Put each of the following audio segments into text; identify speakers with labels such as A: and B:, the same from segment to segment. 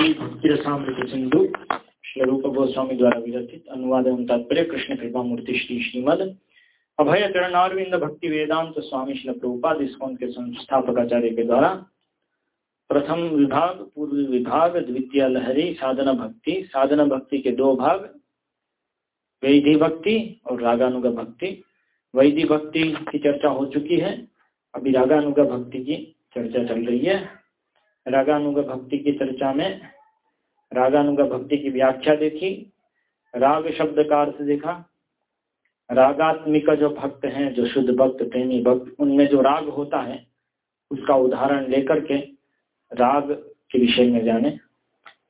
A: श्री सिंधु स्वरूप गोस्वामी द्वारा विरचित अनुवाद एवं तात्पर्य कृष्ण कृपा मूर्ति श्री श्रीमद अभय चरणारविंद भक्ति वेदांत स्वामी श्री प्रभुपाद इसकोन के संस्थापक आचार्य के द्वारा प्रथम विभाग, पूर्व विभाग, द्वितीय लहरी, साधना भक्ति साधना भक्ति के दो भाग, वैधि भक्ति और रागानुग भक्ति। वैधि भक्ति की चर्चा हो चुकी है। अभी रागानुग भक्ति की चर्चा चल रही है। रागानुग भक्ति की चर्चा में, रागानुग भक्ति की व्याख्या देखी, राग शब्द का अर्थ देखा। रागात्मिका जो भक्त हैं, जो शुद्ध भक्त, प्रेमी भक्त, उनमें जो राग होता है, उसका उदाहरण लेकर के राग के विषय में जाने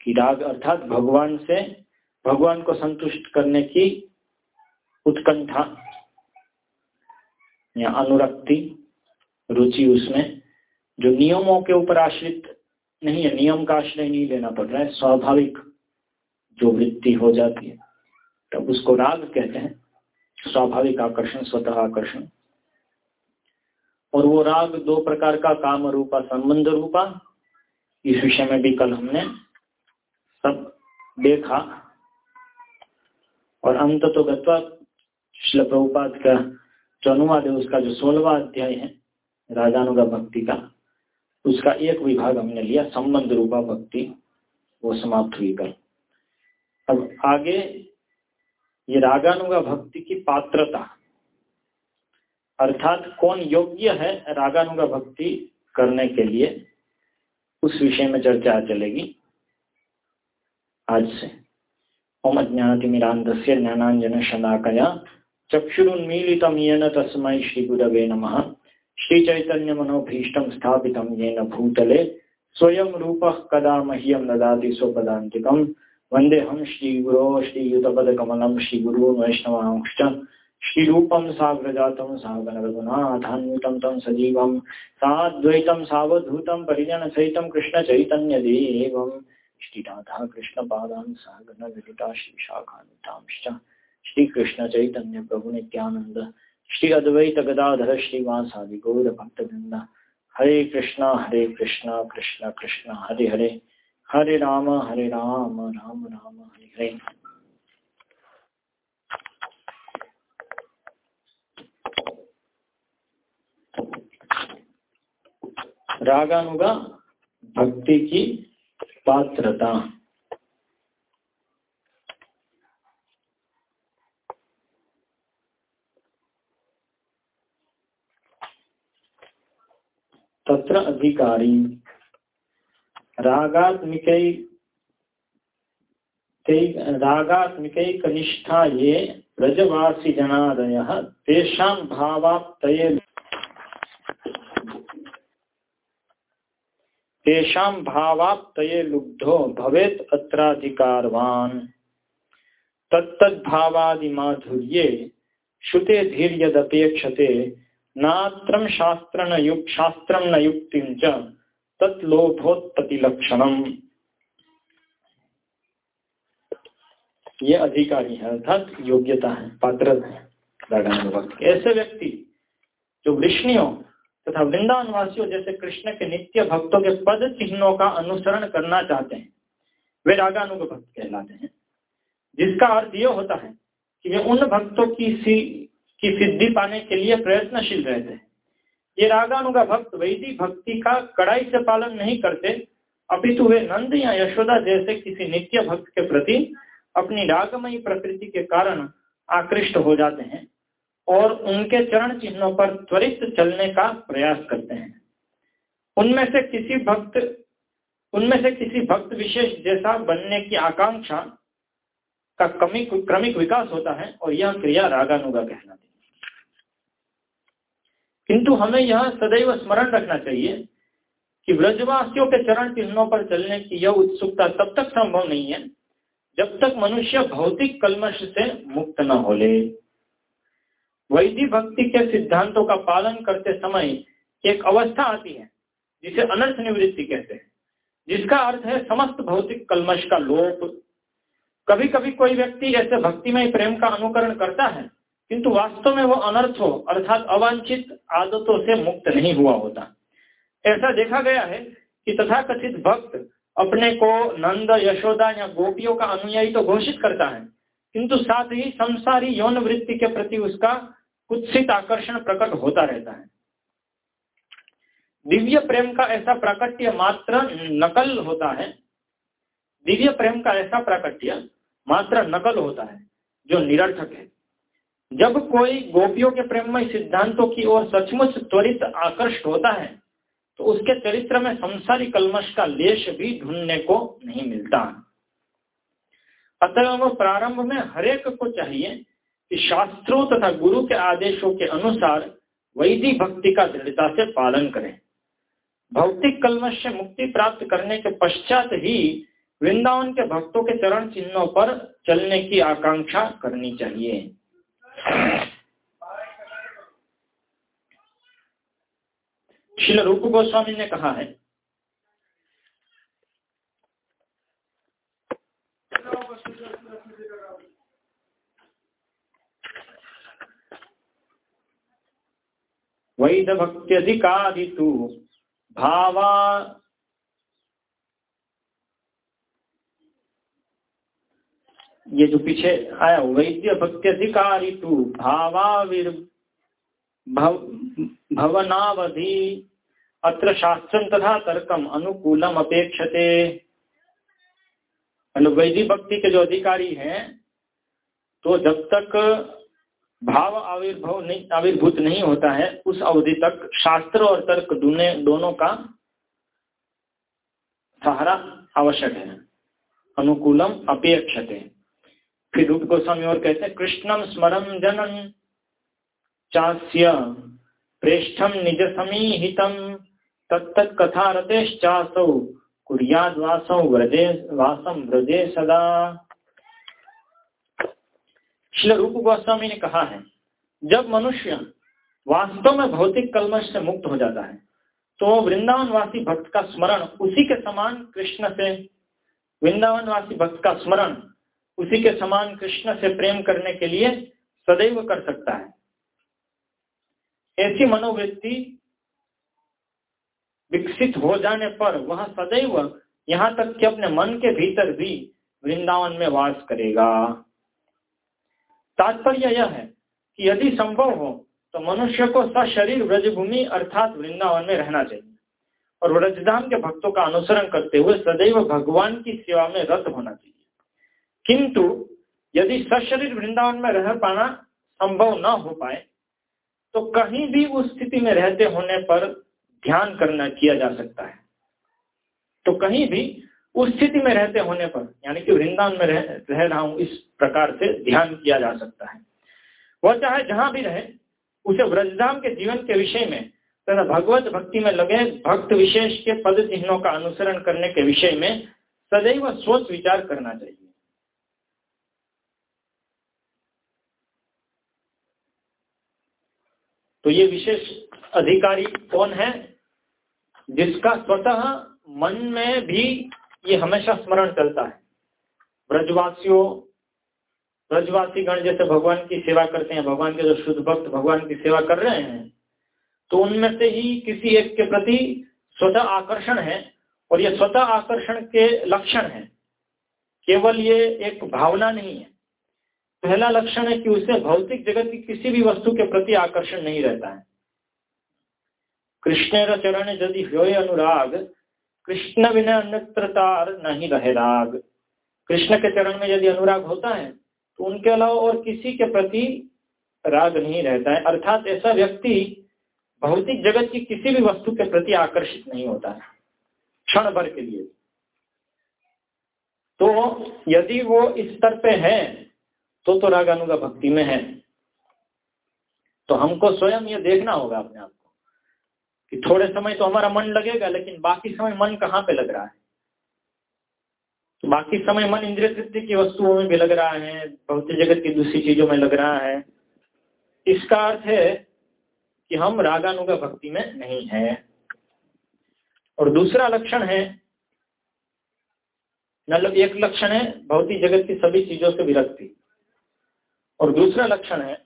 A: कि राग अर्थात भगवान से, भगवान को संतुष्ट करने की उत्कंठा, या अनुरक्ति, रुचि उसमें, जो नियमों के ऊपर आश्रित नहीं है, नियम का आश्रय नहीं लेना पड़ रहा है, स्वाभाविक जो वृत्ति हो जाती है, तब उसको राग कहते हैं, स्वाभाविक आकर्षण, स्वतः आकर्षण। और वो राग दो प्रकार का, काम रूपा, संबंध रूपा, इस विषय में भी कल हमने सब देखा। और अंत तो प्रभुपाद का जो अनुवाद है, उसका जो सोलवा अध्याय है, राजानुगा भक्ति का उसका एक विभाग हमने लिया, संबंध रूपा भक्ति, वो समाप्त हुई कल। अब आगे ये रागानुगा भक्ति की पात्रता। अर्थात कौन योग्य है रागानुगा भक्ति करने के लिए, उस विषय में चर्चा चलेगी आज से। ओम अज्ञातिमिरांधस्य ज्ञानांजन शलाकया चक्षुरुन्मीलितं येन तस्मै श्रीगुरवे नमः। श्रीचैतन्यमनोभीष्टं स्थापितं येन भूतले, स्वयं रूपः कदा मह्यं ददाति स्वपदान्तिकम् वन्देऽहं श्रीगुरो, श्रीयुतपदकमलं श्रीगुरून् वैष्णवांश्च। श्रीरूपं साग्रजातं सागरघुनाथान्वितं तं सजीवं। साद्वैतं सावधूतं परिजनसहितं कृष्णचैतन्यदेवं। श्रीराधा कृष्णपादान् सागरललिता श्रीशाखान्वितांश्च श्रीकृष्णचैतन्य प्रभु नित्यानन्द श्री अद्वैत गदाधर श्रीवासादि गौर भक्तवृंद हरे कृष्णा हरे कृष्णा, कृष्ण कृष्ण, हरे हरे। हरे राम हरे राम राम राम, हरे हरे। रागानुगा, भक्ति की पात्रता। अधिकारी। रागात्मिकै रागात्मिकैकनिष्ठा ये ब्रजवासिजनादयः तेषां भावाप्तये तेषां भावाप्तये लुब्धो भवेत् अत्राधिकारवान्। तत्तद्भावादिमाधुर्ये श्रुते धीर्यदपेक्षते नात्रम शास्त्र न युक्त शास्त्रम न युक्ति तत्लोभोत्पत्ति लक्षणम ये अधिकारी है अर्थात योग्यता है, पात्र है ऐसे व्यक्ति, जो वृष्णियों तथा वृंदावन वासियों जैसे कृष्ण के नित्य भक्तों के पद चिन्हों का अनुसरण करना चाहते हैं, वे रागानुग भक्त कहलाते हैं। जिसका अर्थ यह होता है कि वे उन भक्तों की सी की सिद्धि पाने के लिए प्रयत्नशील रहते। हैं ये रागानुगा भक्त वैदिक भक्ति का कड़ाई से पालन नहीं करते। अपितु वे नंद या यशोदा जैसे किसी नित्य भक्त के प्रति अपनी रागमयी प्रकृति के कारण आकृष्ट हो जाते हैं और उनके चरण चिन्हों पर त्वरित चलने का प्रयास करते हैं। उनमें से किसी भक्त, उनमें से किसी भक्त विशेष जैसा बनने की आकांक्षा का क्रमिक क्रमिक विकास होता है और यह क्रिया रागानुगा कहलाती है। किंतु हमें यह सदैव स्मरण रखना चाहिए कि व्रजवासियों के चरण चिन्हों पर चलने की यह उत्सुकता तब तक संभव नहीं है, जब तक मनुष्य भौतिक कलमश से मुक्त न हो ले। वैदिक भक्ति के सिद्धांतों का पालन करते समय एक अवस्था आती है, जिसे अनर्थ निवृत्ति कहते हैं, जिसका अर्थ है समस्त भौतिक कलमश का लोप। कभी कभी कोई व्यक्ति ऐसे में प्रेम का अनुकरण करता है किंतु वास्तव में वो अनर्थ अर्थात अवांछित आदतों से मुक्त नहीं हुआ होता। ऐसा देखा गया है कि तथाकथित भक्त अपने को नंद, यशोदा या गोपियों का अनुयायी तो घोषित करता है, किंतु साथ ही संसारी यौन वृत्ति के प्रति उसका कुत्सित आकर्षण प्रकट होता रहता है। दिव्य प्रेम का ऐसा प्राकट्य मात्र नकल होता है। दिव्य प्रेम का ऐसा प्राकट्य मात्र नकल होता है, जो निरर्थक है। जब कोई गोपियों के प्रेममय सिद्धांतों की ओर सचमुच त्वरित आकर्षित होता है तो उसके चरित्र में संसारी कलमश का लेश भी ढूँढने को नहीं मिलता। अतः प्रारंभ में हरेक को चाहिए कि शास्त्रों तथा गुरु के आदेशों के अनुसार वैदिक भक्ति का दृढ़ता से पालन करें। भौतिक कलमश से मुक्ति प्राप्त करने के पश्चात ही वृंदावन के भक्तों के चरण चिन्हों पर चलने की आकांक्षा करनी चाहिए। श्री रूप गोस्वामी ने कहा है। वैद भक्त्यधिकारी भावा ये जो पीछे आया वैद्य भक्त्यधिकारी तू भावाविर भव, भवनावधि अत्र शास्त्र तथा तर्कम अनुकूलम अपेक्षते। वैदिक भक्ति के जो अधिकारी हैं तो जब तक भाव आविर्भव नहीं आविर्भूत नहीं होता है उस अवधि तक शास्त्र और तर्क दोनों दोनों का सहारा आवश्यक है। अनुकूलम अपेक्षते। फिर रूप गोस्वामी और कहते हैं कृष्णम स्मरम जनन चास्य प्रेष्ठम निज समीहितम तत्त कथा रतेश्चासौ कुरियाद वासौ व्रजे वासम व्रजे सदा। श्री रूप गोस्वामी ने कहा है, जब मनुष्य वास्तव में भौतिक कलमश से मुक्त हो जाता है तो वृंदावनवासी भक्त का स्मरण उसी के समान कृष्ण से, वृंदावनवासी भक्त का स्मरण उसी के समान कृष्ण से प्रेम करने के लिए सदैव कर सकता है। ऐसी मनोवृत्ति विकसित हो जाने पर वह सदैव यहाँ तक कि अपने मन के भीतर भी वृंदावन में वास करेगा। तात्पर्य यह है कि यदि संभव हो तो मनुष्य को सशरीर व्रजभूमि अर्थात वृंदावन में रहना चाहिए और व्रजधाम के भक्तों का अनुसरण करते हुए सदैव भगवान की सेवा में रत होना चाहिए। किंतु यदि सशरीर वृंदावन में रह पाना संभव न हो पाए तो कहीं भी उस स्थिति में रहते होने पर ध्यान करना किया जा सकता है। तो कहीं भी उस स्थिति में रहते होने पर यानी कि वृंदावन में रह, रह रहा हूँ इस प्रकार से ध्यान किया जा सकता है। वह चाहे जहाँ भी रहे उसे व्रजधाम के जीवन के विषय में तथा भगवत भक्ति में लगे भक्त विशेष के पद चिन्हों का अनुसरण करने के विषय में सदैव सोच विचार करना चाहिए। तो ये विशेष अधिकारी कौन है, जिसका स्वतः मन में भी ये हमेशा स्मरण चलता है। ब्रजवासियों ब्रजवासी गण जैसे भगवान की सेवा करते हैं, भगवान के जो शुद्ध भक्त भगवान की सेवा कर रहे हैं तो उनमें से ही किसी एक के प्रति स्वतः आकर्षण है और ये स्वतः आकर्षण के लक्षण है। केवल ये एक भावना नहीं है। पहला लक्षण है कि उसे भौतिक जगत की किसी भी वस्तु के प्रति आकर्षण नहीं रहता है। कृष्ण चरण यदि हो अनुराग, कृष्ण बिना अन्यत्रतार नहीं रहे राग। कृष्ण के चरण में यदि अनुराग होता है तो उनके अलावा और किसी के प्रति राग नहीं रहता है। अर्थात ऐसा व्यक्ति भौतिक जगत की किसी भी वस्तु के प्रति आकर्षित नहीं होता है, क्षण भर के लिए। तो यदि वो इस स्तर पे है तो तो रागानुगा भक्ति में है। तो हमको स्वयं ये देखना होगा अपने आप को कि थोड़े समय तो हमारा मन लगेगा, लेकिन बाकी समय मन कहाँ पे लग रहा है? तो बाकी समय मन इंद्रिय तृप्ति की वस्तुओं में भी लग रहा है, भौतिक जगत की दूसरी चीज़ों में लग रहा है। इसका अर्थ है कि हम रागानुगा भक्ति में नहीं है। और दूसरा लक्षण है मतलब एक लक्षण है, भौतिक जगत की सभी चीज़ों से विरक्ति। और दूसरा लक्षण है,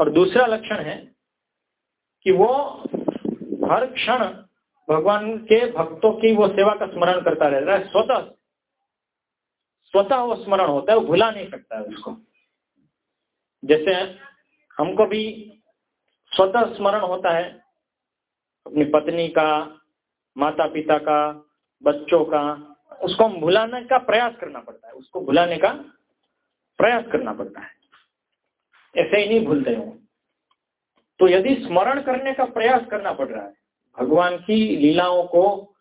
A: और दूसरा लक्षण है कि वो हर क्षण भगवान के भक्तों की वो सेवा का स्मरण करता रहता है, स्वतः स्वतः वो स्मरण होता है, वो भुला नहीं सकता है उसको। जैसे हमको भी स्वतः स्मरण होता है, अपनी पत्नी का माता पिता का, बच्चों का, उसको हम भुलाने का प्रयास करना पड़ता है। उसको भुलाने का प्रयास करना पड़ता है। ऐसे ही नहीं भूलते हो तो यदि स्मरण करने का प्रयास करना पड़ रहा है, भगवान की लीलाओं को,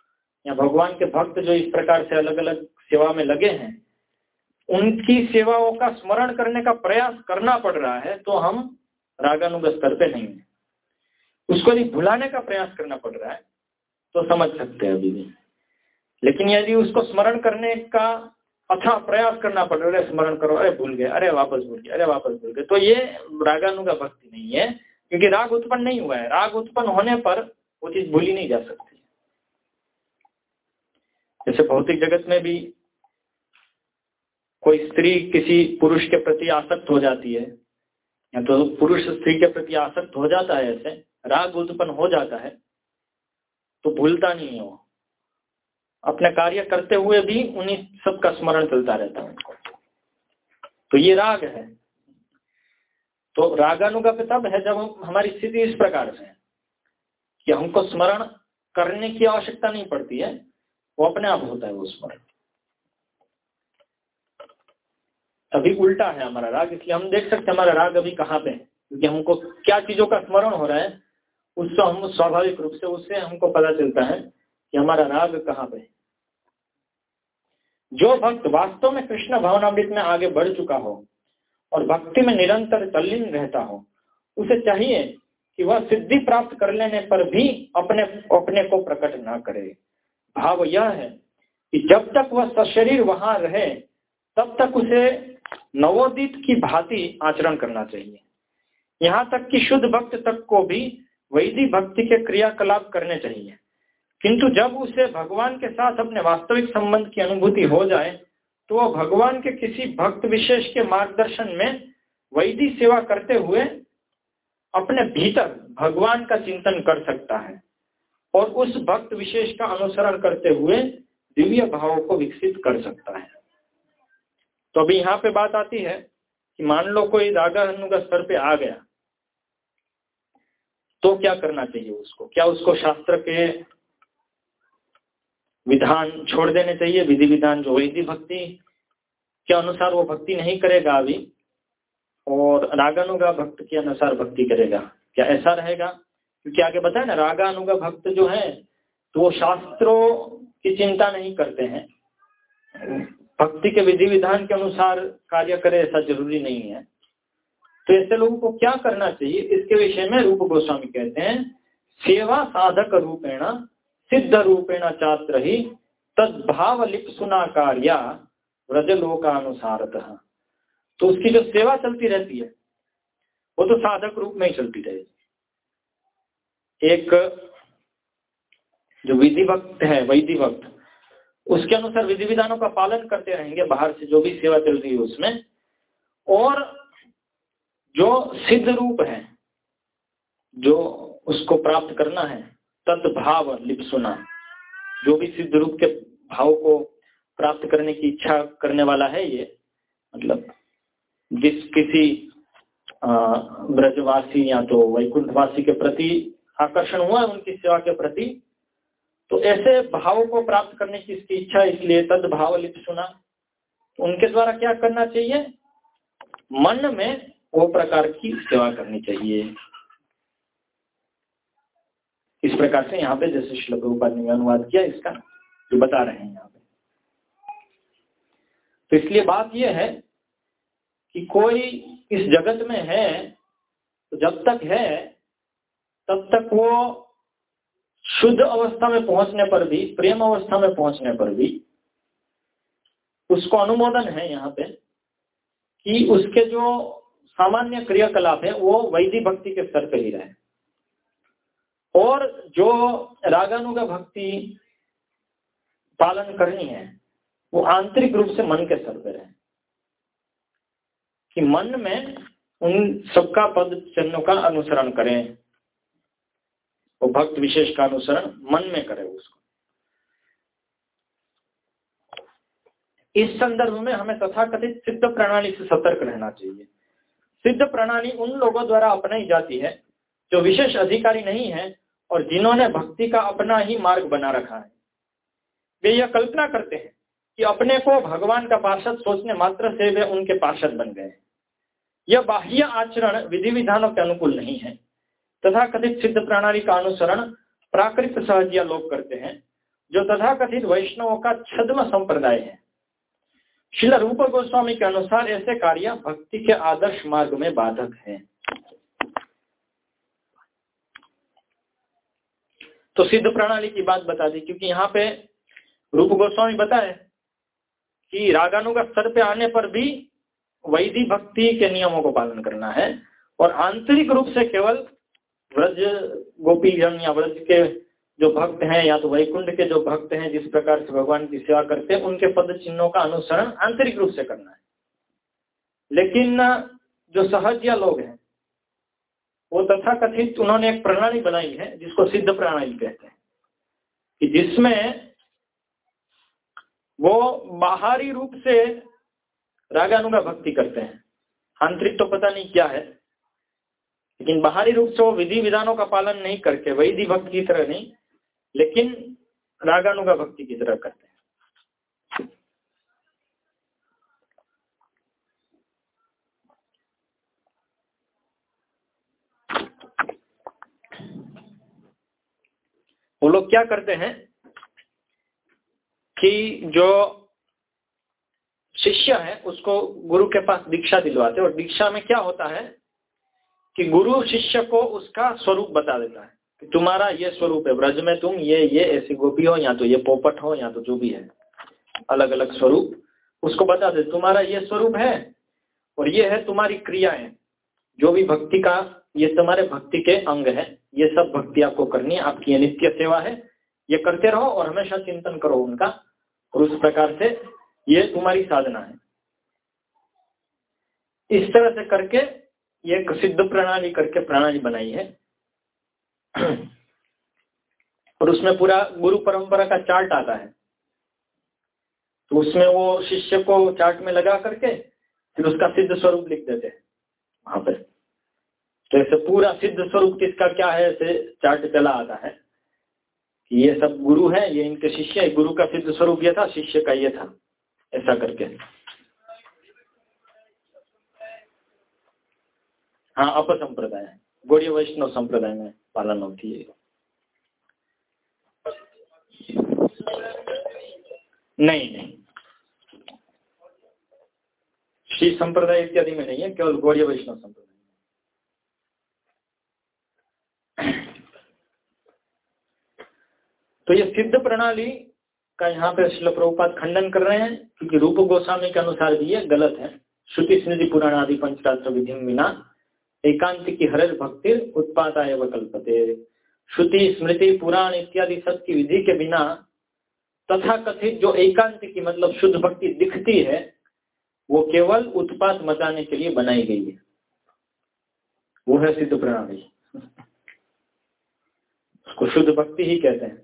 A: या भगवान के भक्त जो इस प्रकार से अलग अलग सेवा में लगे हैं, उनकी सेवाओं का स्मरण करने का प्रयास करना पड़ रहा है तो हम रागानुग स्तर पे नहीं है। उसको यदि भुलाने का प्रयास करना पड़ रहा है तो समझ सकते हैं अभी भी। लेकिन यदि उसको स्मरण करने का अच्छा प्रयास करना पड़ रहा है स्मरण करो, अरे भूल गए, अरे वापस भूल गए, अरे वापस भूल गए तो ये रागानुगा भक्ति नहीं है, क्योंकि राग उत्पन्न नहीं हुआ है। राग उत्पन्न होने पर वो चीज़ भूली नहीं जा सकती। जैसे भौतिक जगत में भी कोई स्त्री किसी पुरुष के प्रति आसक्त हो जाती है, या तो पुरुष स्त्री के प्रति आसक्त हो जाता है ऐसे, राग उत्पन्न हो जाता है तो भूलता नहीं है। अपने कार्य करते हुए भी उन्हीं सब का स्मरण चलता रहता है तो ये राग है। तो रागानुगप तब है जब हम, हमारी स्थिति इस प्रकार से है कि हमको स्मरण करने की आवश्यकता नहीं पड़ती है, वो अपने आप होता है वो स्मरण। अभी उल्टा है हमारा राग, इसलिए हम देख सकते हैं हमारा राग अभी कहाँ पे है, क्योंकि हमको क्या चीज़ों का स्मरण हो रहा है उससे हम स्वाभाविक रूप से, उससे हमको पता चलता है कि हमारा राग कहाँ पे जो भक्त वास्तव में कृष्ण भावनामृत में आगे बढ़ चुका हो और भक्ति में निरंतर तल्लीन रहता हो, उसे चाहिए कि वह सिद्धि प्राप्त कर लेने पर भी अपने अपने को प्रकट ना करे। भाव यह है कि जब तक वह सशरीर वहाँ रहे, तब तक उसे नवोदित की भांति आचरण करना चाहिए। यहाँ तक कि शुद्ध भक्त तक को भी वैदिक भक्ति के क्रियाकलाप करने चाहिए। किंतु जब उसे भगवान के साथ अपने वास्तविक संबंध की अनुभूति हो जाए तो वह भगवान के किसी भक्त विशेष के मार्गदर्शन में वैदिक सेवा करते हुए अपने भीतर भगवान का चिंतन कर सकता है और उस भक्त विशेष का अनुसरण करते हुए दिव्य भावों को विकसित कर सकता है। तो अभी यहाँ पे बात आती है कि मान लो कोई रागा का स्तर पे आ गया तो क्या करना चाहिए उसको? क्या उसको शास्त्र के विधान छोड़ देने चाहिए? विधि विधान जो वैदिक भक्ति, के अनुसार वो भक्ति नहीं करेगा अभी, और रागानुगा भक्त के अनुसार भक्ति करेगा। क्या ऐसा रहेगा? क्योंकि आगे बताए ना, रागानुगा भक्त जो है तो वो शास्त्रों की चिंता नहीं करते हैं। भक्ति के विधि विधान के अनुसार कार्य करे ऐसा ज़रूरी नहीं है। तो ऐसे लोगों को क्या करना चाहिए? इसके विषय में रूप गोस्वामी कहते हैं, सेवा साधक रूपेण, सिद्ध रूपेण चात्र ही तद्भाव लिप सुना कार्या, व्रजलोकानुसारतः। तो उसकी जो सेवा चलती रहती है, वो तो साधक रूप में ही चलती रहेगी। एक जो विधि भक्त है वैधि भक्त उसके अनुसार विधि विधानों का पालन करते रहेंगे, बाहर से जो भी सेवा चल रही है उसमें। और जो सिद्ध रूप है, जो उसको प्राप्त करना है तत्भाव लिप्सुना। जो भी सिद्ध रूप के भाव को प्राप्त करने की इच्छा करने वाला है ये मतलब जिस किसी ब्रजवासी या तो वैकुंठवासी के प्रति आकर्षण हुआ है, उनकी सेवा के प्रति तो ऐसे भाव को प्राप्त करने की इसकी इच्छा इसलिए तद भाव लिप सुना तो उनके द्वारा क्या करना चाहिए? मन में वो प्रकार की सेवा करनी चाहिए। इस प्रकार से यहाँ पे जैसे श्लोक ने अनुवाद किया, इसका जो बता रहे हैं यहाँ पे। तो इसलिए बात यह है कि कोई इस जगत में है तो जब तक है, तब तक वो शुद्ध अवस्था में पहुँचने पर भी, प्रेम अवस्था में पहुँचने पर भी, उसको अनुमोदन है यहाँ पे कि उसके जो सामान्य क्रियाकलाप है, वो वैदिक भक्ति के स्तर पर ही रहे। और जो रागानुगा भक्ति पालन करनी है, वो आंतरिक रूप से मन के स्तर पर रहे। कि मन में उन सबका पद चिन्हों का अनुसरण करें, वो भक्त विशेष का अनुसरण मन में करे उसको। इस संदर्भ में हमें तथाकथित सिद्ध प्रणाली से सतर्क रहना चाहिए। सिद्ध प्रणाली उन लोगों द्वारा अपनाई जाती है, जो विशेष अधिकारी नहीं है और जिन्होंने भक्ति का अपना ही मार्ग बना रखा है। वे यह कल्पना करते हैं कि अपने को भगवान का पार्षद सोचने मात्र से वे उनके पार्षद बन गए। यह बाह्य आचरण विधि विधानों के अनुकूल नहीं है। तथा कथित सिद्ध प्रणाली का अनुसरण प्राकृत सहजिया लोग करते हैं, जो तथा कथित वैष्णवों का छद्म संप्रदाय है। शिला रूप गोस्वामी के अनुसार ऐसे कार्य भक्ति के आदर्श मार्ग में बाधक हैं। तो सिद्ध प्रणाली की बात बता दी, क्योंकि यहाँ पे रूप गोस्वामी बताए कि रागानुगा स्तर पे आने पर भी वैधि भक्ति के नियमों को पालन करना है और आंतरिक रूप से केवल व्रज गोपीजन या व्रज के जो भक्त हैं या तो वैकुंड के जो भक्त हैं, जिस प्रकार से भगवान की सेवा करते हैं, उनके पद चिन्हों का अनुसरण आंतरिक रूप से करना है। लेकिन, जो सहजिया लोग हैं, वो तथा कथित उन्होंने एक प्रणाली बनाई है, जिसको सिद्ध प्रणाली कहते हैं। कि जिसमें वो बाहरी रूप से रागानुगा भक्ति करते हैं। आंतरिक तो पता नहीं क्या है, लेकिन बाहरी रूप से वो विधि विधानों का पालन नहीं करके, वैधि भक्त की तरह नहीं लेकिन रागानुगा भक्ति की तरह करते हैं। वो लोग क्या करते हैं कि जो शिष्य है, उसको गुरु के पास दीक्षा दिलवाते और दीक्षा में क्या होता है कि गुरु शिष्य को उसका स्वरूप बता देता है। तुम्हारा ये स्वरूप है, ब्रज में तुम ये ये ऐसी गोपी हो, या तो ये पोपट हो, या तो जो भी है। अलग अलग स्वरूप। उसको बता दे, तुम्हारा ये स्वरूप है, और ये है तुम्हारी क्रियाएँ। जो भी भक्ति का, ये तुम्हारे भक्ति के अंग है। ये सब भक्ति आपको करनी है, आपकी ये नित्य सेवा है। ये करते रहो और हमेशा चिंतन करो उनका, और उस प्रकार से ये तुम्हारी साधना है। इस तरह से करके ये सिद्ध प्रणाली करके प्रणाली बनाई है। और उसमें पूरा गुरु परंपरा का चार्ट आता है। तो उसमें वो शिष्य को चार्ट में लगा करके फिर उसका सिद्ध स्वरूप लिख देते हैं वहाँ पर तो ऐसे पूरा सिद्ध स्वरूप किसका क्या है, ऐसे चार्ट चला आता है कि ये सब गुरु है, ये इनके शिष्य है, गुरु का सिद्ध स्वरूप ये था, शिष्य का ये था, ऐसा करके। हाँ अप संप्रदाय गौड़ी वैष्णव संप्रदाय में। पालन होती है। नहीं नहीं। श्री संप्रदाय इत्यादि में नहीं है, केवल गौड़ी वैष्णव संप्रदाय। तो ये सिद्ध प्रणाली का यहाँ पे शिल प्रभुपात खंडन कर रहे हैं, क्योंकि रूप गोस्वामी के अनुसार भी ये गलत है। श्रुति स्मृति पुराण आदि पंचरात्र विधि बिना एकांत की हर भक्ति उत्पादाय कल्पते श्रुति, स्मृति, पुराण इत्यादि सब की विधि के बिना तथा कथित जो एकांत की मतलब शुद्ध भक्ति दिखती है, वो केवल उत्पाद मचाने के लिए बनाई गई है। वो है सिद्ध प्रणाली। उसको शुद्ध भक्ति ही कहते हैं।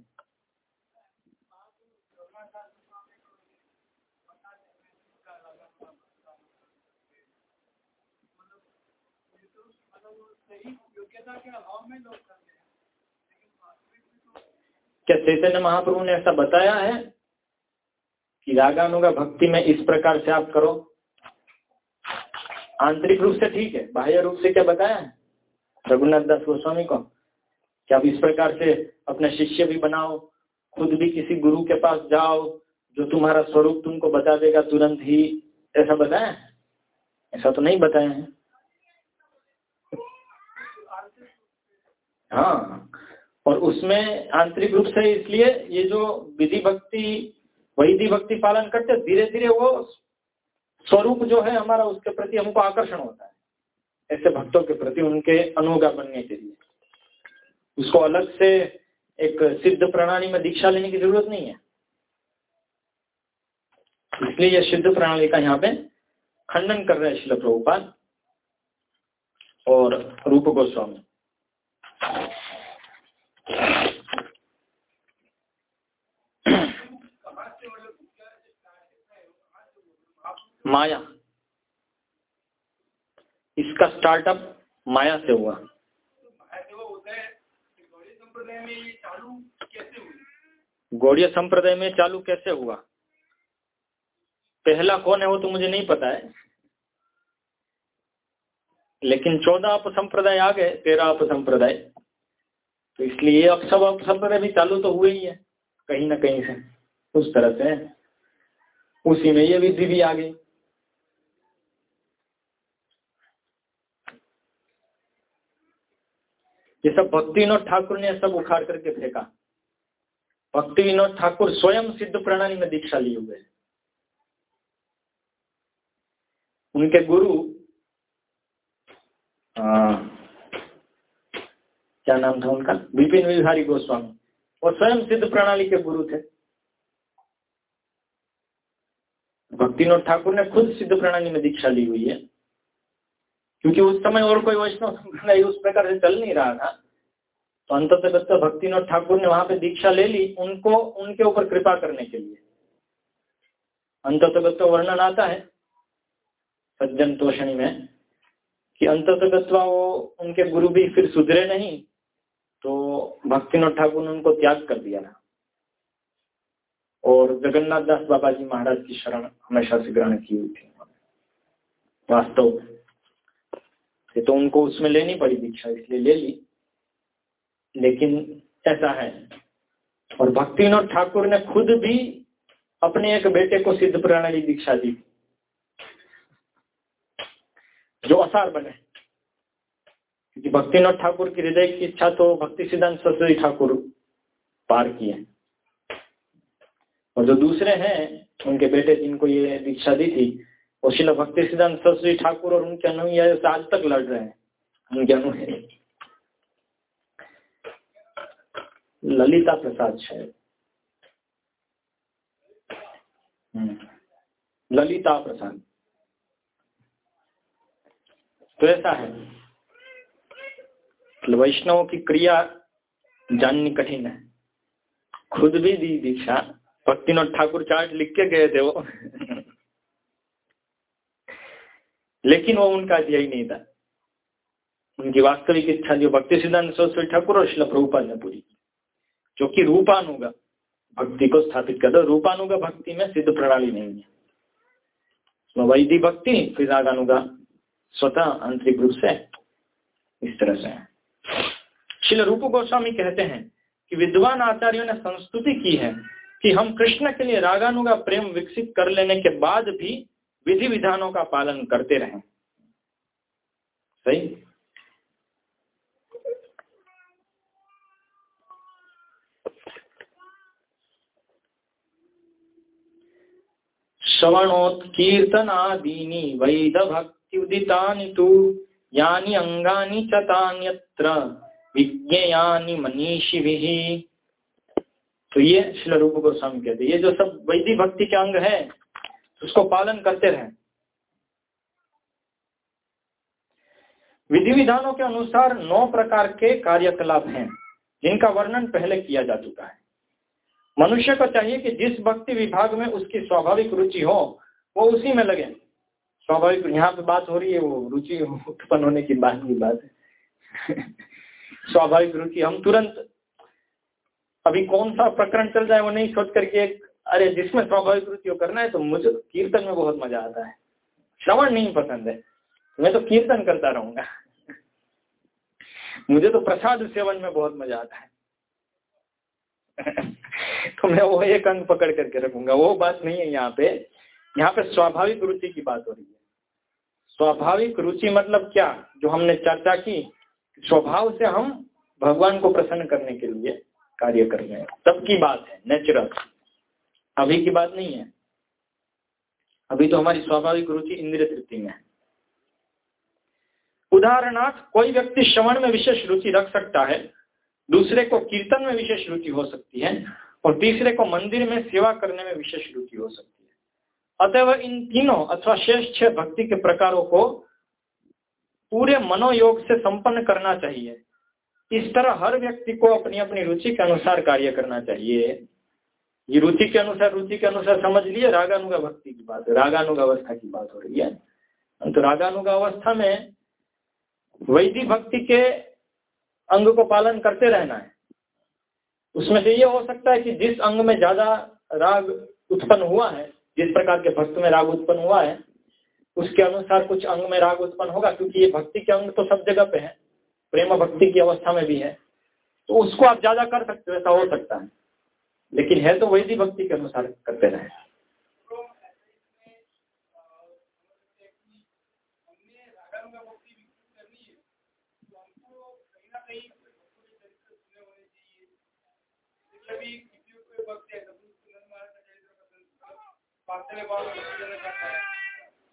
A: क्या चैतन्य महाप्रभु ने ऐसा बताया है कि रागानुगा भक्ति में इस प्रकार से आप करो? आंतरिक रूप से ठीक है, बाह्य रूप से क्या बताया है? रघुनाथ दास गोस्वामी को, कि आप इस प्रकार से अपना शिष्य भी बनाओ, खुद भी किसी गुरु के पास जाओ, जो तुम्हारा स्वरूप तुमको बता देगा तुरंत ही, ऐसा बताया ऐसा तो नहीं बताया है। हाँ। और उसमें आंतरिक रूप से इसलिए ये जो विधि भक्ति वैधि भक्ति पालन करते धीरे धीरे वो स्वरूप जो है हमारा उसके प्रति हमको आकर्षण होता है। ऐसे भक्तों के प्रति उनके अनुगा बनने के लिए। उसको अलग से एक सिद्ध प्रणाली में दीक्षा लेने की ज़रूरत नहीं है। इसलिए यह सिद्ध प्रणाली का यहाँ पे खंडन कर रहे हैं शिल प्रभुपाद और रूप गोस्वामी। माया। इसका स्टार्टअप माया से हुआ। गौड़िया संप्रदाय में चालू कैसे हुआ? पहला कौन है वो तो मुझे नहीं पता है। लेकिन चौदह अप संप्रदाय आ गए, तेरह अप संप्रदाय। तो इसलिए अब सब अप संप्रदाय भी चालू तो हुए ही है, कहीं ना कहीं से, उस तरह से। उसी में ये विधि भी आ गई। ये सब भक्ति विनोद ठाकुर ने सब उखाड़ करके फेंका। भक्ति विनोद ठाकुर स्वयं सिद्ध प्रणाली में दीक्षा लिए हुए उनके गुरु क्या नाम था उनका? विपिन विहारी गोस्वामी। वो स्वयं सिद्ध प्रणाली के गुरु थे। भक्तिनोद ठाकुर ने खुद सिद्ध प्रणाली में दीक्षा ली हुई है। क्योंकि उस समय और कोई वैष्णव संप्रदाय उस प्रकार से चल नहीं रहा था। तो अंत भक्तिनोद ठाकुर ने वहाँ पे दीक्षा ले ली उनको, उनके ऊपर कृपा करने के लिए। अंत वर्णन आता है। सज्जन तोषणी में कि अंत वो उनके गुरु भी फिर सुधरे नहीं तो भक्तिनोद ठाकुर ने उनको त्याग कर दिया था और जगन्नाथ दास बाबा जी महाराज की शरण हमेशा से ग्रहण की हुई थी। वास्तव तो उनको उसमें लेनी पड़ी दीक्षा, इसलिए ले ली। लेकिन ऐसा है। और भक्तिनोद ठाकुर ने खुद भी अपने एक बेटे को सिद्ध प्रणाली दीक्षा दी। जो असार बने। क्योंकि भक्तिनाथ ठाकुर की हृदय की इच्छा तो भक्ति सिद्धांत सरस्वती ठाकुर पार किए। और जो दूसरे हैं, उनके बेटे जिनको ये दीक्षा दी थी, वो शिला भक्ति सिद्धांत सरस्वती ठाकुर और उनके अनुयायी से आज तक लड़ रहे हैं। उनके अनुयायी। ललिता प्रसाद शायद। हम्म। ललिता प्रसाद। तो ऐसा है। वैष्णव की क्रिया जाननी कठिन है। खुद भी दी दीक्षा भक्तिनाथ ठाकुर चार्ट लिख के गए थे वो। लेकिन वो उनका यही नहीं था। उनकी वास्तविक इच्छा जो भक्ति सिद्धांत सरस्वती ठाकुर और शिला प्रभुपाद ने पूरी जो कि रूपानुगा भक्ति को स्थापित कर दो रूपानुगा भक्ति में सिद्ध प्रणाली नहीं है। वैधि भक्ति, फिर आगानुगा स्वतः आंतरिक रूप से इस तरह से शिल रूप गोस्वामी कहते हैं कि विद्वान आचार्यों ने संस्तुति की है कि हम कृष्ण के लिए रागानुगा प्रेम विकसित कर लेने के बाद भी विधि विधानों का पालन करते रहें। सही? श्रवणोत्कीर्तनादीनि वैद भक्त्युदितानि तु यानि अंगानि च तान्यत्र, विज्ञयानि मनीषिभिः। तो ये श्री रूप गोस्वामी कहते ये जो सब वैदिक भक्ति के अंग है, उसको पालन करते रहे। विधि विधानों के अनुसार नौ प्रकार के कार्यकलाप हैं, जिनका वर्णन पहले किया जा चुका है। मनुष्य को चाहिए कि जिस भक्ति विभाग में उसकी स्वाभाविक रुचि हो, वो उसी में लगे। स्वाभाविक यहाँ पे बात हो रही है, वो रुचि उत्पन्न होने की बात की बात है। स्वाभाविक रुचि, हम तुरंत, अभी कौन सा प्रकरण चल जाए वो नहीं सोच करके एक, अरे जिसमें स्वाभाविक रुचि करना है तो मुझे तो कीर्तन में बहुत मज़ा आता है। श्रवण नहीं पसंद है, मैं तो कीर्तन करता रहूँगा। मुझे तो प्रसाद सेवन में बहुत मज़ा आता है। तो मैं वो एक अंग पकड़ करके रखूँगा, वो बात नहीं है यहाँ पे। यहाँ पे स्वाभाविक रुचि की बात हो रही है। स्वाभाविक रुचि मतलब क्या? जो हमने चर्चा की, स्वभाव से हम भगवान को प्रसन्न करने के लिए कार्य कर रहे हैं। तब की बात है नेचुरल अभी की बात नहीं है। अभी तो हमारी स्वाभाविक रुचि इंद्रिय तृप्ति में है। उदाहरणार्थ, कोई व्यक्ति श्रवण में विशेष रुचि रख सकता है, दूसरे को कीर्तन में विशेष रुचि हो सकती है, और तीसरे को मंदिर में सेवा करने में विशेष रुचि हो सकती है। अतः इन तीनों अथवा शेष छह भक्ति के प्रकारों को पूरे मनोयोग से संपन्न करना चाहिए। इस तरह हर व्यक्ति को अपनी अपनी रुचि के अनुसार कार्य करना चाहिए। ये रुचि के अनुसार, रुचि के अनुसार समझ लिए, रागानुगा भक्ति की बात, रागानुगा अवस्था की बात हो रही है। तो रागानुगा अवस्था में वैदिक भक्ति के अंग को पालन करते रहना है। उसमें से ये हो सकता है कि जिस अंग में ज़्यादा राग उत्पन्न हुआ है जिस प्रकार के भक्त में राग उत्पन्न हुआ है, उसके अनुसार कुछ अंग में राग उत्पन्न होगा, क्योंकि ये भक्ति के अंग तो सब जगह पे है, प्रेम भक्ति की अवस्था में भी है। तो उसको आप ज़्यादा कर सकते हो, ऐसा हो सकता है। लेकिन है तो वैधि भक्ति के अनुसार करते रहे।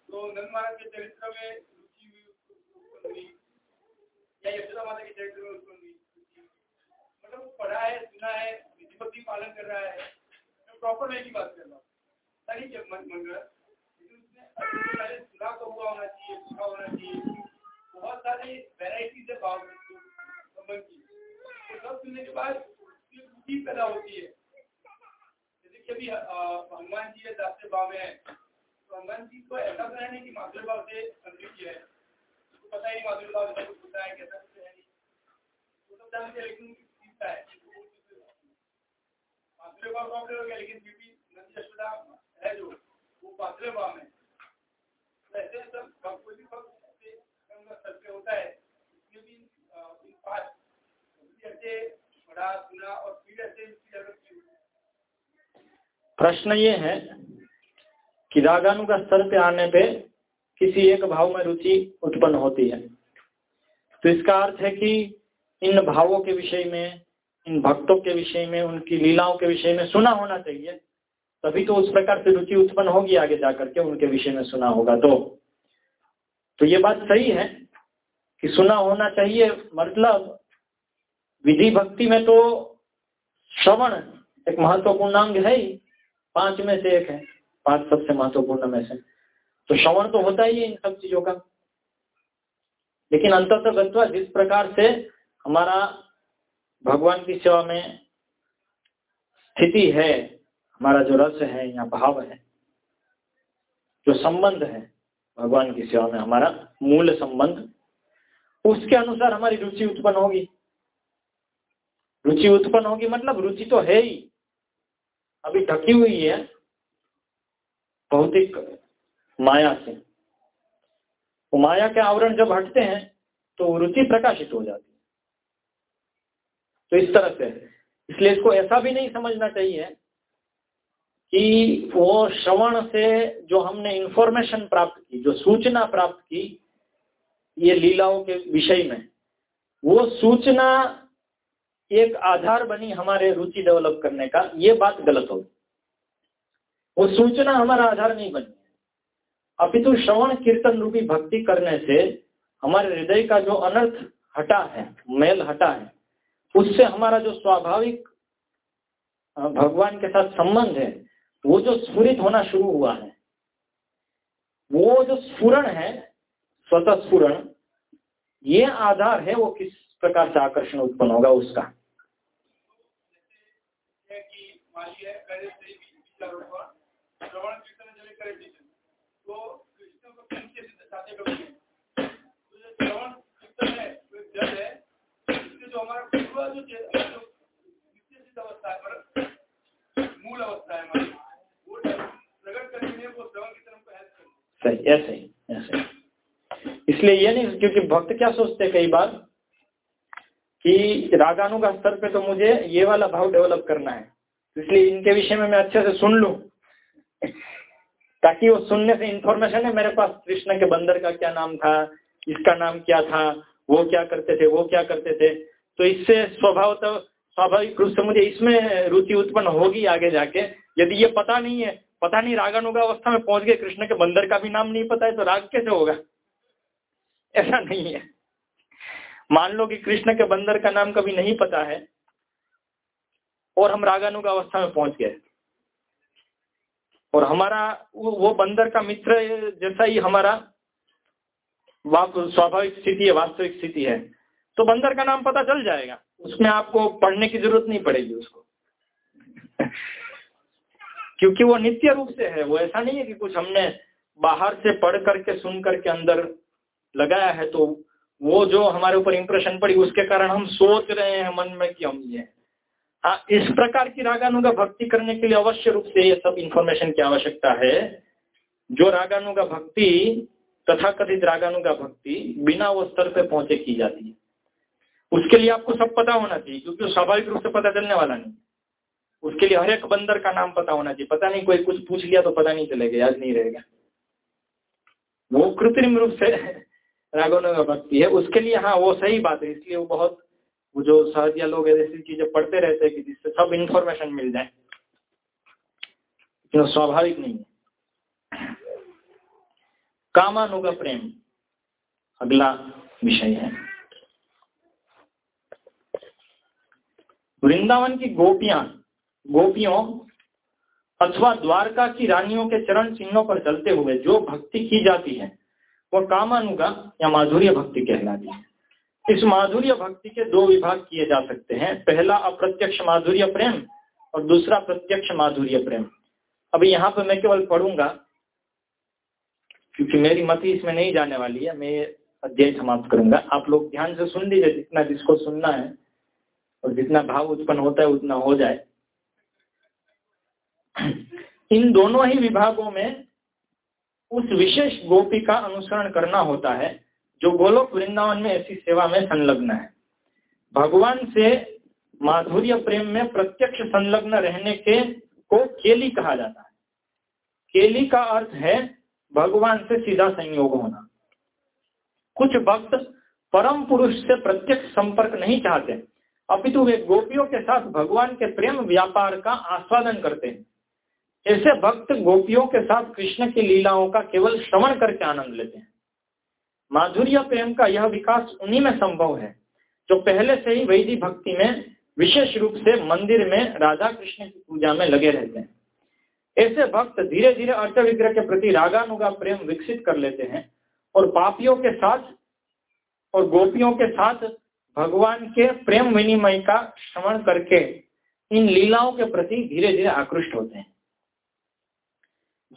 B: तो नंद महाराज के चरित्र में रुचि या यशोदा माता के चरित्र में उसको मतलब पढ़ा है सुना है विधिपति पालन कर रहा है. प्रॉपर वे की बात कर रहा हूँ. जब मन सुना तो हुआ होना चाहिए होना चाहिए. बहुत सारी वेराइटीज है भाव संबंध की। तो सब सुनने के बाद रुचि पैदा होती है। कि हनुमान जी दास्य भाव में है। तो हनुमान जी को ऐसा तो है नहीं कि से किया है। उसको पता ही माधुर भाव कुछ होता है, कैसा कुछ है नहीं। वो सब जानते लेकिन सीखता है हो। गया? लेकिन भी है जो, वो तो ऐसे सब भी पे होता है। इसमें भी ऐसे पढ़ा सुना और फिर ऐसे
A: प्रश्न ये है कि रागानु का स्तर पे आने पे किसी एक भाव में रुचि उत्पन्न होती है। तो इसका अर्थ है कि इन भावों के विषय में, इन भक्तों के विषय में, उनकी लीलाओं के विषय में सुना होना चाहिए। तभी तो उस प्रकार से रुचि उत्पन्न होगी आगे जाकर के उनके विषय में सुना होगा तो। तो ये बात सही है कि सुना होना चाहिए मतलब विधि भक्ति में तो श्रवण एक महत्वपूर्ण अंग है ही। पाँच में से एक है, पाँच सबसे महत्वपूर्ण में से। तो श्रवण तो होता ही है इन सब चीज़ों का। लेकिन अंततः जिस प्रकार से हमारा भगवान की सेवा में स्थिति है, हमारा जो रस है या भाव है, जो संबंध है भगवान की सेवा में, हमारा मूल संबंध, उसके अनुसार हमारी रुचि उत्पन्न होगी। रुचि उत्पन्न होगी मतलब रुचि तो है ही। अभी ढकी हुई है। भौतिक माया से। वो माया के आवरण जब हटते हैं तो रुचि प्रकाशित हो जाती है। तो इस तरह से। इसलिए इसको ऐसा भी नहीं समझना चाहिए कि वो श्रवण से जो हमने इंफॉर्मेशन प्राप्त की, जो सूचना प्राप्त की, ये लीलाओं के विषय में, वो सूचना एक आधार बनी हमारे रुचि डेवलप करने का, ये बात गलत होगी। वो सूचना हमारा आधार नहीं बनी। अपितु श्रवण कीर्तन रूपी भक्ति करने से हमारे हृदय का जो अनर्थ हटा है, मेल हटा है, उससे हमारा जो स्वाभाविक भगवान के साथ संबंध है, वो जो स्फुरित होना शुरू हुआ है, वो जो स्फुरण है, स्वतः स्फुरण ये आधार है वो किस प्रकार से आकर्षण उत्पन्न होगा उसका?
B: जो कीर्तन जब करे तो कृष्ण को कैसे साथे कभी तो जो श्रवण कीर्तन है वो जल है इससे जो हमारा पूर्वा जो जो नित्य सिद्ध अवस्था है मूल अवस्था है हमारी वो प्रकट करने में वो श्रवण कीर्तन हमको हेल्प करती
A: सही ऐसे ही ऐसे इसलिए ये नहीं, क्योंकि भक्त क्या सोचते कई बार? कि रागानु का स्तर पे तो मुझे ये वाला भाव डेवलप करना है। इसलिए इनके विषय में मैं अच्छे से सुन लूँ। ताकि वो सुनने से इंफॉर्मेशन है, मेरे पास कृष्ण के बंदर का क्या नाम था, इसका नाम क्या था, वो क्या करते थे, वो क्या करते थे। तो इससे स्वभाव तो स्वाभाविक रूप से मुझे इसमें रुचि उत्पन्न होगी आगे जाके। यदि ये पता नहीं है, पता नहीं रागानुगा अवस्था में पहुँच गए, कृष्ण के बंदर का भी नाम नहीं पता है तो राग कैसे होगा? ऐसा नहीं है। मान लो कि कृष्ण के बंदर का नाम कभी नहीं पता है और हम रागानुगा अवस्था में पहुँच गए। और हमारा, वो बंदर का मित्र जैसा ही हमारा स्वाभाविक स्थिति है, वास्तविक स्थिति है तो बंदर का नाम पता चल जाएगा। उसमें आपको पढ़ने की ज़रूरत नहीं पड़ेगी उसको। क्योंकि वो नित्य रूप से है, वो ऐसा नहीं है कि कुछ हमने बाहर से पढ़ करके, सुन करके, अंदर लगाया है तो वो जो हमारे ऊपर इंप्रेशन पड़ी, उसके कारण हम सोच रहे हैं मन में कि हम ये हाँ। इस प्रकार की रागानुगा भक्ति करने के लिए अवश्य रूप से ये सब इंफॉर्मेशन की आवश्यकता है। जो रागानुगा भक्ति तथा कथित रागानुगा भक्ति बिना वो स्तर पे पहुँचे की जाती है। उसके लिए आपको सब पता होना चाहिए, क्योंकि स्वाभाविक रूप से पता चलने वाला नहीं। उसके लिए हर एक बंदर का नाम पता होना चाहिए। पता नहीं, कोई कुछ पूछ लिया तो पता नहीं चलेगा, याद नहीं रहेगा। वो कृत्रिम रूप से रागानुगा भक्ति है। उसके लिए हाँ वो सही बात है। इसलिए वो बहुत, वो जो सहजिया लोग ऐसी चीज़ें पढ़ते रहते हैं कि जिससे सब इंफॉर्मेशन मिल जाए। जो स्वाभाविक नहीं है। कामानुगा प्रेम, अगला विषय है। वृंदावन की गोपियाँ, गोपियों अथवा द्वारका की रानियों के चरण चिन्हों पर चलते हुए, जो भक्ति की जाती है वह कामानुगा या माधुर्य भक्ति कहलाती है। इस माधुर्य भक्ति के दो विभाग किए जा सकते हैं। पहला, अप्रत्यक्ष माधुर्य प्रेम और दूसरा, प्रत्यक्ष माधुर्य प्रेम। अभी यहाँ पर मैं केवल पढ़ूँगा, क्योंकि मेरी मति इसमें नहीं जाने वाली है। मैं अध्ययन समाप्त करूँगा। आप लोग ध्यान से सुन लीजिए, जितना जिसको सुनना है और जितना भाव उत्पन्न होता है, उतना हो जाए। इन दोनों ही विभागों में उस विशेष गोपी का अनुसरण करना होता है, जो गोलोक वृंदावन में ऐसी सेवा में संलग्न है। भगवान से माधुर्य प्रेम में प्रत्यक्ष संलग्न रहने के को केली कहा जाता है। केली का अर्थ है भगवान से सीधा संयोग होना। कुछ भक्त परम पुरुष से प्रत्यक्ष संपर्क नहीं चाहते, अपितु वे गोपियों के साथ भगवान के प्रेम व्यापार का आस्वादन करते हैं। ऐसे भक्त गोपियों के साथ कृष्ण की लीलाओं का केवल श्रवण करके आनंद लेते हैं। माधुर्य प्रेम का यह विकास उन्हीं में संभव है, जो पहले से ही वैदिक भक्ति में, विशेष रूप से मंदिर में राधा कृष्ण की पूजा में लगे रहते हैं। ऐसे भक्त धीरे धीरे अर्थ विग्रह के प्रति रागानुगा प्रेम विकसित कर लेते हैं और पापियों के साथ और गोपियों के साथ भगवान के प्रेम विनिमय का श्रवण करके इन लीलाओं के प्रति धीरे धीरे आकृष्ट होते हैं।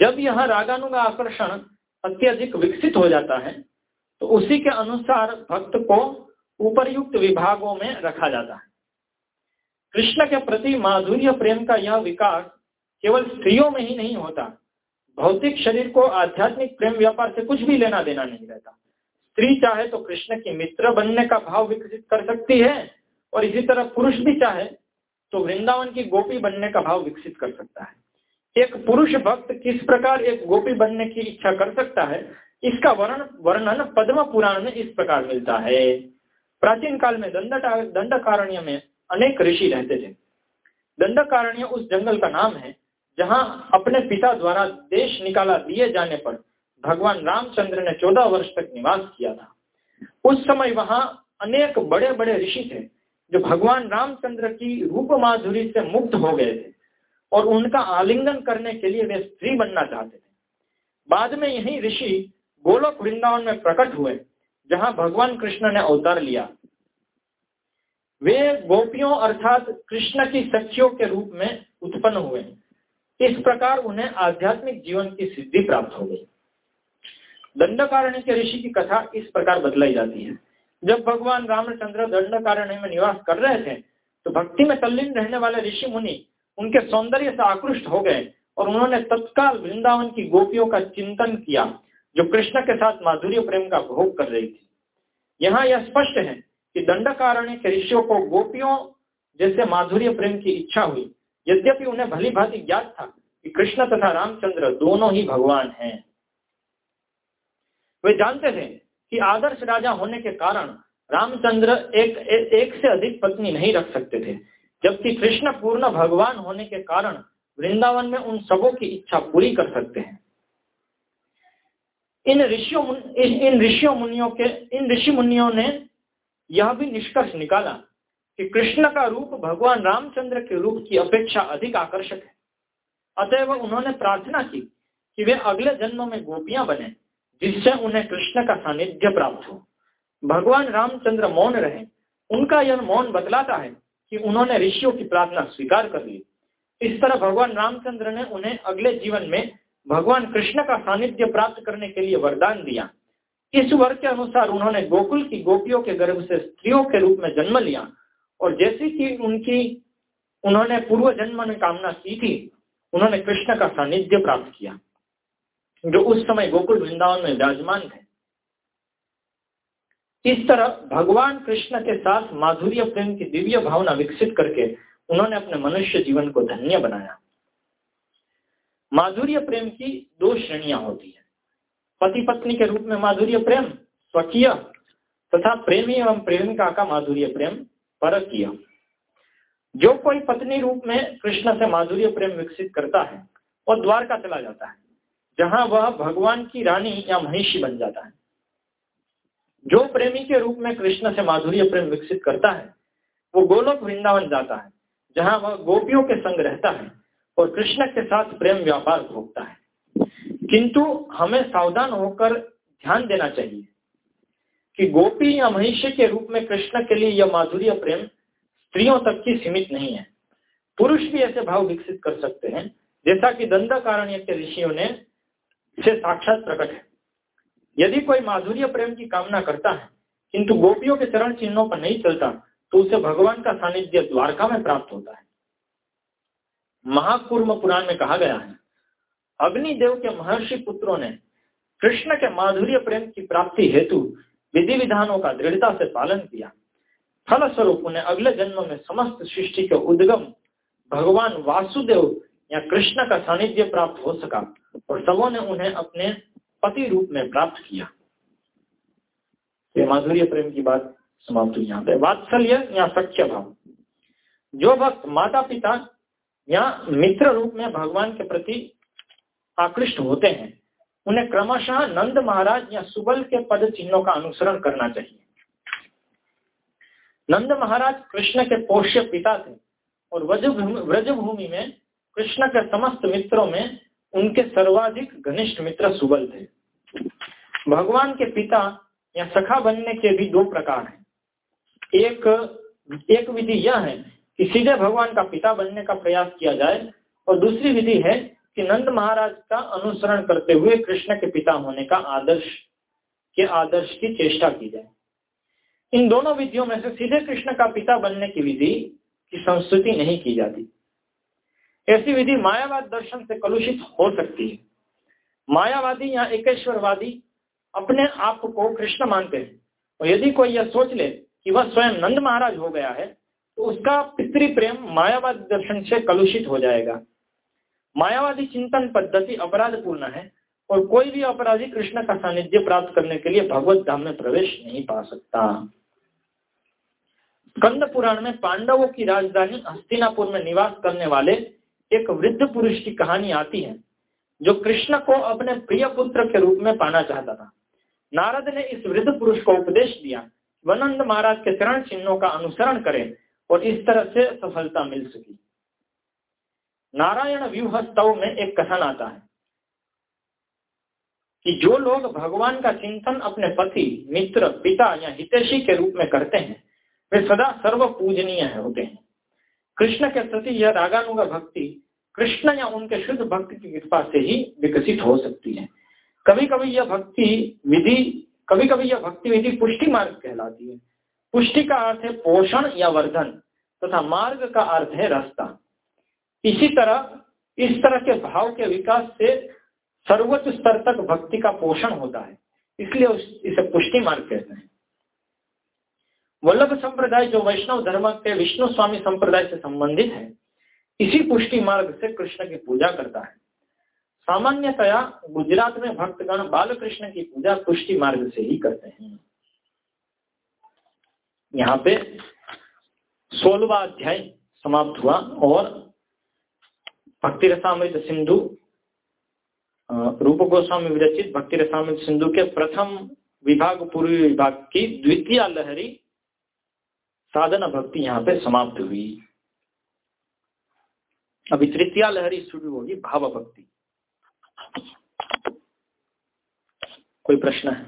A: जब यह रागानुगा आकर्षण अत्यधिक विकसित हो जाता है तो उसी के अनुसार भक्त को उपरयुक्त विभागों में रखा जाता है। कृष्ण के प्रति माधुर्य प्रेम का यह विकास केवल स्त्रियों में ही नहीं होता, भौतिक शरीर को आध्यात्मिक प्रेम व्यापार से कुछ भी लेना देना नहीं रहता। स्त्री चाहे तो कृष्ण की मित्र बनने का भाव विकसित कर सकती है, और इसी तरह पुरुष भी चाहे तो वृंदावन की गोपी बनने का भाव विकसित कर सकता है। एक पुरुष भक्त किस प्रकार एक गोपी बनने की इच्छा कर सकता है? इसका वर्ण, वर्णन पद्म पुराण में इस प्रकार मिलता है। प्राचीन काल में दंड दंडकारण्य में अनेक ऋषि रहते थे। दंडकारण्य उस जंगल का नाम है, जहाँ अपने पिता द्वारा देश निकाला दिए जाने पर भगवान रामचंद्र ने चौदह वर्ष तक निवास किया था। उस समय वहाँ अनेक बड़े बड़े ऋषि थे, जो भगवान रामचंद्र की रूप माधुरी से मुक्त हो गए थे। और उनका आलिंगन करने के लिए वे स्त्री बनना चाहते थे। बाद में यही ऋषि गोलोक वृंदावन में प्रकट हुए, जहाँ भगवान कृष्ण ने अवतार लिया। वे गोपियों अर्थात कृष्ण की सखियों के रूप में उत्पन्न हुए। इस प्रकार उन्हें आध्यात्मिक जीवन की सिद्धि प्राप्त हो गई। दंडकारण्य के ऋषि की कथा इस प्रकार बदलाई जाती है। जब भगवान रामचंद्र दंडकारण्य में निवास कर रहे थे तो भक्ति में तल्लीन रहने वाले ऋषि मुनि उनके सौंदर्य से आकृष्ट हो गए और उन्होंने तत्काल वृंदावन की गोपियों का चिंतन किया, जो कृष्ण के साथ माधुर्य प्रेम का भोग कर रही थी। यहाँ यह स्पष्ट है कि दंडकारण्य के ऋषियों को गोपियों जैसे माधुर्य प्रेम की इच्छा हुई। यद्यपि उन्हें भली भांति ज्ञात था कि कृष्ण तथा रामचंद्र दोनों ही भगवान हैं। वे जानते थे कि आदर्श राजा होने के कारण रामचंद्र एक एक से अधिक पत्नी नहीं रख सकते थे। जबकि कृष्ण पूर्ण भगवान होने के कारण वृंदावन में उन सबों की इच्छा पूरी कर सकते हैं। इन ऋषियों इन ऋषियों मुनियों के, इन ऋषि मुनियों ने यह भी निष्कर्ष निकाला कि कृष्ण का रूप भगवान रामचंद्र के रूप की अपेक्षा अधिक आकर्षक है। अतएव उन्होंने प्रार्थना की कि वे अगले जन्म में गोपियाँ बने, जिससे उन्हें कृष्ण का सानिध्य प्राप्त हो। भगवान रामचंद्र मौन रहे, उनका यह मौन बतलाता है कि उन्होंने ऋषियों की प्रार्थना स्वीकार कर ली। इस तरह भगवान रामचंद्र ने उन्हें अगले जीवन में भगवान कृष्ण का सानिध्य प्राप्त करने के लिए वरदान दिया। इस वर के अनुसार उन्होंने गोकुल की गोपियों के गर्भ से स्त्रियों के रूप में जन्म लिया और जैसे कि उनकी, उन्होंने पूर्व जन्म में कामना की थी, उन्होंने कृष्ण का सानिध्य प्राप्त किया, जो उस समय गोकुल वृंदावन में विराजमान थे। इस तरह भगवान कृष्ण के साथ माधुर्य प्रेम की दिव्य भावना विकसित करके उन्होंने अपने मनुष्य जीवन को धन्य बनाया। माधुर्य प्रेम की दो श्रेणियाँ होती है। पति पत्नी के रूप में माधुर्य प्रेम, स्वकीय तथा प्रेमी एवं प्रेमिका का माधुर्य प्रेम, परकीय। जो कोई पत्नी रूप में कृष्ण से माधुर्य प्रेम विकसित करता है और द्वारका चला जाता है, जहाँ वह भगवान की रानी या महिषी बन जाता है। जो प्रेमी के रूप में कृष्ण से माधुर्य प्रेम विकसित करता है, वो गोलोक वृंदावन जाता है, जहाँ वह गोपियों के संग रहता है और कृष्ण के साथ प्रेम व्यापार भोगता है। किंतु हमें सावधान होकर ध्यान देना चाहिए कि गोपी या महिष्य के रूप में कृष्ण के लिए यह माधुर्य प्रेम स्त्रियों तक की सीमित नहीं है। पुरुष भी ऐसे भाव विकसित कर सकते हैं, जैसा कि दंड कारण्य के ऋषियों ने से साक्षात प्रकट है। यदि कोई माधुर्य प्रेम की कामना करता है, किंतु गोपियों के चरण चिन्हों पर नहीं चलता तो उसे भगवान का सानिध्य द्वारका में प्राप्त होता है। महाकुर्म पुराण में कहा गया है, अग्निदेव के महर्षि पुत्रों ने कृष्ण के माधुर्य प्रेम की प्राप्ति हेतु विधि विधानों का दृढ़ता से पालन किया। फलस्वरूप उन्हें अगले जन्म में समस्त सृष्टि के उद्गम भगवान वासुदेव या कृष्ण का सानिध्य प्राप्त हो सका, और सबों ने उन्हें अपने पति रूप में प्राप्त किया। ये माधुर्य प्रेम की बात समाप्त हुई यहाँ पे। वात्सल्य या सच्चे भाव जो भक्त माता पिता या मित्र रूप में भगवान के प्रति आकृष्ट होते हैं, उन्हें क्रमशः नंद महाराज या सुबल के पद चिन्हों का अनुसरण करना चाहिए। नंद महाराज कृष्ण के पोष्य पिता थे और व्रजभूमि में कृष्ण के समस्त मित्रों में उनके सर्वाधिक घनिष्ठ मित्र सुबल थे। भगवान के पिता या सखा बनने के भी दो प्रकार हैं। एक एक विधि यह है कि सीधे भगवान का पिता बनने का प्रयास किया जाए और दूसरी विधि है कि नंद महाराज का अनुसरण करते हुए कृष्ण के पिता होने का आदर्श, के आदर्श की चेष्टा की जाए। इन दोनों विधियों में से सीधे कृष्ण का पिता बनने की विधि की संस्तुति नहीं की जाती। ऐसी विधि मायावाद दर्शन से कलुषित हो सकती है। मायावादी या एकेश्वरवादी अपने आप को कृष्ण मानते हैं। और यदि कोई यह सोच ले कि वह स्वयं नंद महाराज हो गया है तो उसका पितृ प्रेम मायावाद दर्शन से कलुषित हो जाएगा। मायावादी चिंतन पद्धति अपराध पूर्ण है और कोई भी अपराधी कृष्ण का सानिध्य प्राप्त करने के लिए भगवत धाम में प्रवेश नहीं पा सकता। कंद पुराण में पांडवों की राजधानी हस्तिनापुर में निवास करने वाले एक वृद्ध पुरुष की कहानी आती है, जो कृष्ण को अपने प्रिय पुत्र के रूप में पाना चाहता था। नारद ने इस वृद्ध पुरुष को उपदेश दिया वनंद महाराज के चरण चिन्हों का अनुसरण करें और इस तरह से सफलता मिल सकी। नारायण व्यूह स्तव में एक कथन आता है कि जो लोग भगवान का चिंतन अपने पति, मित्र, पिता या हितेशी के रूप में करते हैं, वे सदा सर्व पूजनीय होते हैं। कृष्ण के प्रति यह रागानुगा भक्ति कृष्ण या उनके शुद्ध भक्ति की कृपा से ही विकसित हो सकती है। कभी कभी यह भक्ति विधि कभी कभी यह भक्ति विधि पुष्टि मार्ग कहलाती है। पुष्टि का अर्थ है पोषण या वर्धन तथा तो मार्ग का अर्थ है रास्ता। इसी तरह, इस तरह के भाव के विकास से सर्वोच्च स्तर तक भक्ति का पोषण होता है। इसलिए इसे पुष्टि मार्ग कहते हैं। वल्लभ संप्रदाय जो वैष्णव धर्म के विष्णु स्वामी संप्रदाय से संबंधित है, इसी पुष्टि मार्ग से कृष्ण की पूजा करता है। सामान्यतया गुजरात में भक्तगण बाल कृष्ण की पूजा पुष्टि मार्ग से ही करते हैं। यहाँ पे सोलवा अध्याय समाप्त हुआ और भक्ति रसामृत सिंधु रूप गोस्वामी विरचित भक्ति रसामृत सिंधु के प्रथम विभाग, पूर्वी विभाग की द्वितीय लहरी साधना भक्ति यहाँ पे समाप्त हुई। अभी तृतीय लहरी शुरू होगी, भाव भक्ति। कोई प्रश्न है?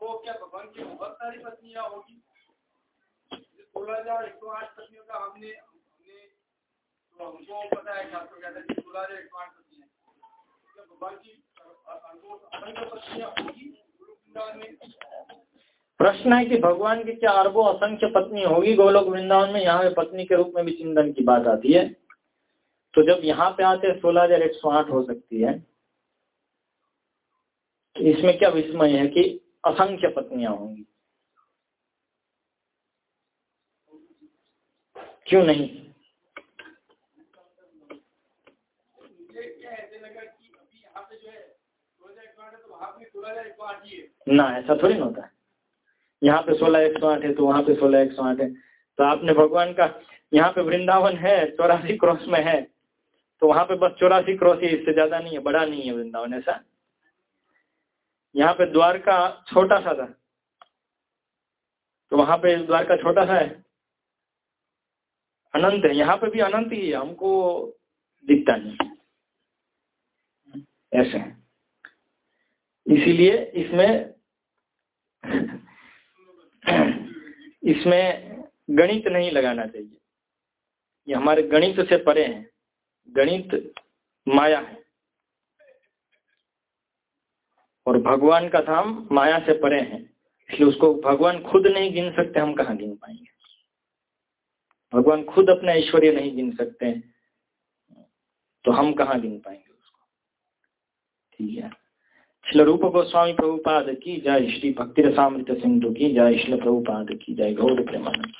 B: तो क्या भगवान की बहुत सारी पत्नियाँ होगी? सोलह हज़ार एक सौ आठ पत्नियों का हमने है है कि
A: प्रश्न है कि भगवान की क्या अरबों असंख्य पत्नी होगी? गोलोक वृंदावन में यहाँ पे पत्नी के रूप में भी चिंतन की बात आती है। तो जब यहाँ पे आते सोलह हज़ार एक सौ आठ हो सकती है। इसमें क्या विस्मय है कि असंख्य पत्नियाँ होंगी? क्यों नहीं? ना, ऐसा थोड़ी ना होता है। यहाँ पे सोलह एक सौ आठ है तो वहाँ पे सोलह एक सौ आठ है। तो आपने भगवान का, यहाँ पे वृंदावन है, चौरासी क्रॉस में है। तो वहाँ पे बस चौरासी क्रॉस ही, इससे ज़्यादा नहीं है, बड़ा नहीं है वृंदावन, ऐसा? यहाँ पे द्वारका छोटा सा था। तो वहाँ पे द्वारका छोटा सा है। अनंत है, यहाँ पे भी अनंत ही है, हमको दिखता नहीं ऐसे इसीलिए इसमें इसमें गणित नहीं लगाना चाहिए। ये हमारे गणित से परे हैं। गणित माया है। और भगवान का धाम माया से परे है। इसलिए उसको भगवान खुद नहीं गिन सकते, हम कहाँ गिन पाएँगे? भगवान खुद अपना ऐश्वर्य नहीं गिन सकते तो हम कहाँ गिन पाएँगे उसको? ठीक है। श्री रूप गोस्वामी प्रभुपाद की जय श्री भक्ति रसामृत सिंधु की जय श्री प्रभुपाद की जय गौर प्रेमानंद